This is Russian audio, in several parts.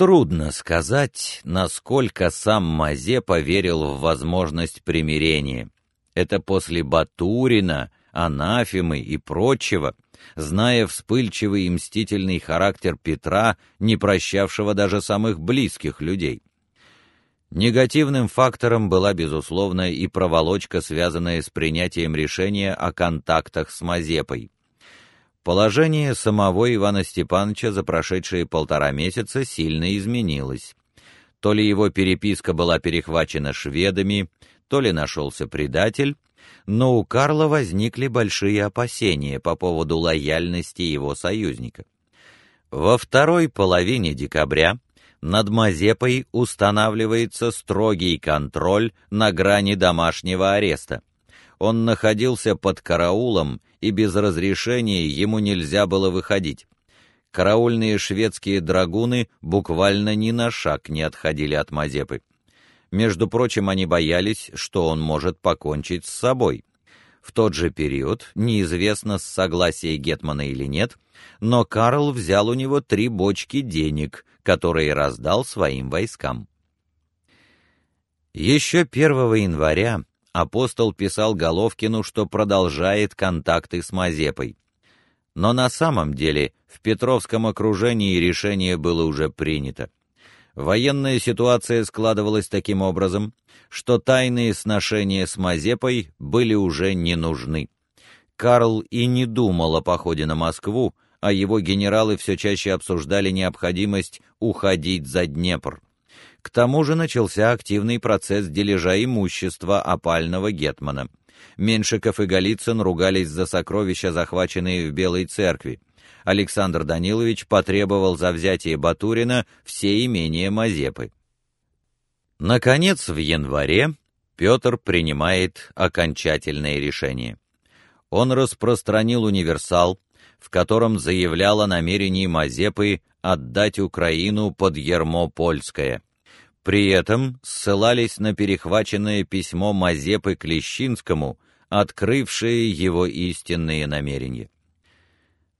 Трудно сказать, насколько сам Мазепа верил в возможность примирения. Это после Батурина, Анафемы и прочего, зная вспыльчивый и мстительный характер Петра, не прощавшего даже самых близких людей. Негативным фактором была, безусловно, и проволочка, связанная с принятием решения о контактах с Мазепой. Положение самого Ивана Степановича за прошедшие полтора месяца сильно изменилось. То ли его переписка была перехвачена шведами, то ли нашелся предатель, но у Карла возникли большие опасения по поводу лояльности его союзника. Во второй половине декабря над Мазепой устанавливается строгий контроль на грани домашнего ареста. Он находился под караулом, и без разрешения ему нельзя было выходить. Караульные шведские драгуны буквально ни на шаг не отходили от Мазепы. Между прочим, они боялись, что он может покончить с собой. В тот же период, неизвестно с согласия гетмана или нет, но Карл взял у него три бочки денег, которые раздал своим войскам. Еще 1 января апостол писал Головкину, что продолжает контакты с Мазепой. Но на самом деле в Петровском окружении решение было уже принято. Военная ситуация складывалась таким образом, что тайные сношения с Мазепой были уже не нужны. Карл и не думал о походе на Москву, а его генералы все чаще обсуждали необходимость уходить за Днепр. К тому же начался активный процесс дележа имущества опального гетмана. Меншиков и Голицын ругались за сокровища, захваченные в Белой церкви. Александр Данилович потребовал за взятие Батурина все имения Мазепы. Наконец, в январе Петр принимает окончательное решение. Он распространил универсал, в котором заявлял о намерении Мазепы отдать Украину под ярмо польское. При этом ссылались на перехваченное письмо Мазепы Клещинскому, открывшее его истинные намерения.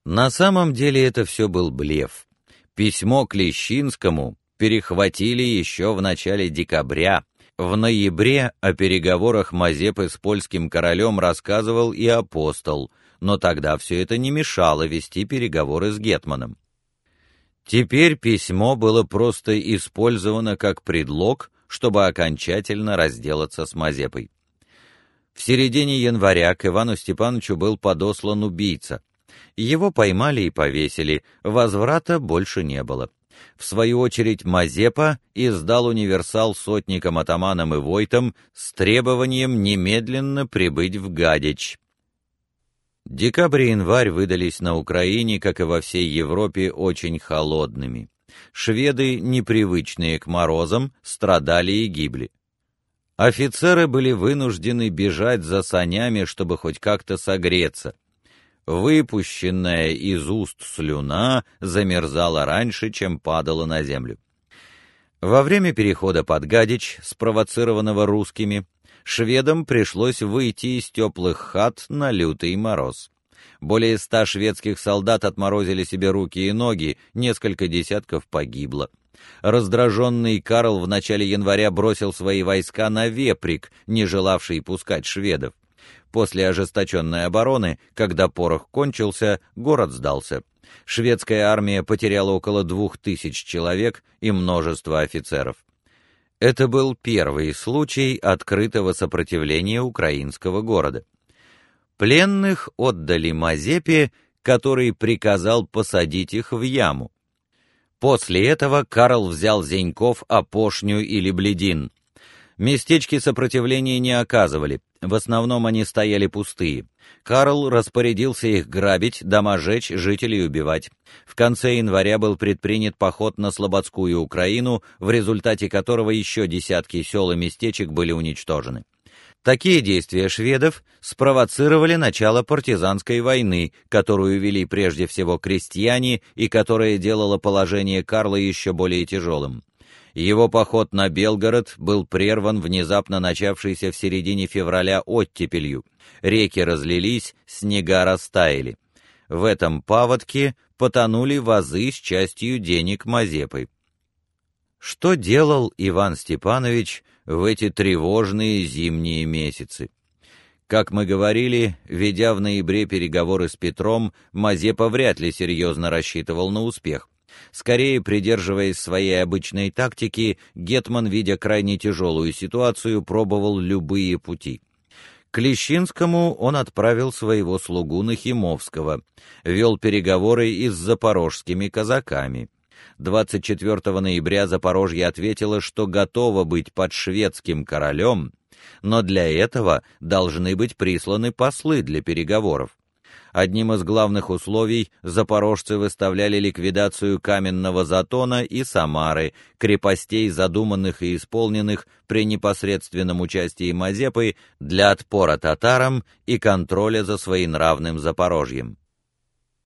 На самом деле это все был блеф. Письмо Клещинскому перехватили еще в начале декабря. В ноябре о переговорах Мазепы с польским королем рассказывал и апостол, но тогда все это не мешало вести переговоры с гетманом. Теперь письмо было просто использовано как предлог, чтобы окончательно разделаться с Мазепой. В середине января к Ивану Степановичу был подослан убийца. Его поймали и повесили, возврата больше не было. В свою очередь Мазепа издал универсал сотникам атаманам и войтам с требованием немедленно прибыть в Гадич. Декабрь и январь выдались на Украине, как и во всей Европе, очень холодными. Шведы, непривычные к морозам, страдали и гибли. Офицеры были вынуждены бежать за санями, чтобы хоть как-то согреться. Выпущенная из уст слюна замерзала раньше, чем падала на землю. Во время перехода под Гадич, спровоцированного русскими, шведам пришлось выйти из теплых хат на лютый мороз. Более ста шведских солдат отморозили себе руки и ноги, несколько десятков погибло. Раздраженный Карл в начале января бросил свои войска на Веприк, не желавший пускать шведов. После ожесточенной обороны, когда порох кончился, город сдался. Шведская армия потеряла около двух тысяч человек и множество офицеров. Это был первый случай открытого сопротивления украинского города. Пленных отдали Мазепе, который приказал посадить их в яму. После этого Карл взял Зеньков, Опошню или Бледин. Местечки сопротивления не оказывали, в основном они стояли пустые. Карл распорядился их грабить, дома жечь, жителей убивать. В конце января был предпринят поход на Слободскую Украину, в результате которого еще десятки сел и местечек были уничтожены. Такие действия шведов спровоцировали начало партизанской войны, которую вели прежде всего крестьяне и которая делала положение Карла еще более тяжелым. Его поход на Белгород был прерван внезапно начавшейся в середине февраля оттепелью. Реки разлились, снега растаяли. В этом паводке потонули вазы с частью денег Мазепы. Что делал Иван Степанович в эти тревожные зимние месяцы? Как мы говорили, ведя в ноябре переговоры с Петром, Мазепа вряд ли серьезно рассчитывал на успех. Скорее, придерживаясь своей обычной тактики, гетман, видя крайне тяжелую ситуацию, пробовал любые пути. К Лещинскому он отправил своего слугу Нахимовского, вел переговоры и с запорожскими казаками. 24 ноября Запорожье ответило, что готово быть под шведским королем, но для этого должны быть присланы послы для переговоров. Одним из главных условий запорожцы выставляли ликвидацию Каменного Затона и Самары, крепостей, задуманных и исполненных при непосредственном участии Мазепы для отпора татарам и контроля за своим равным Запорожьем.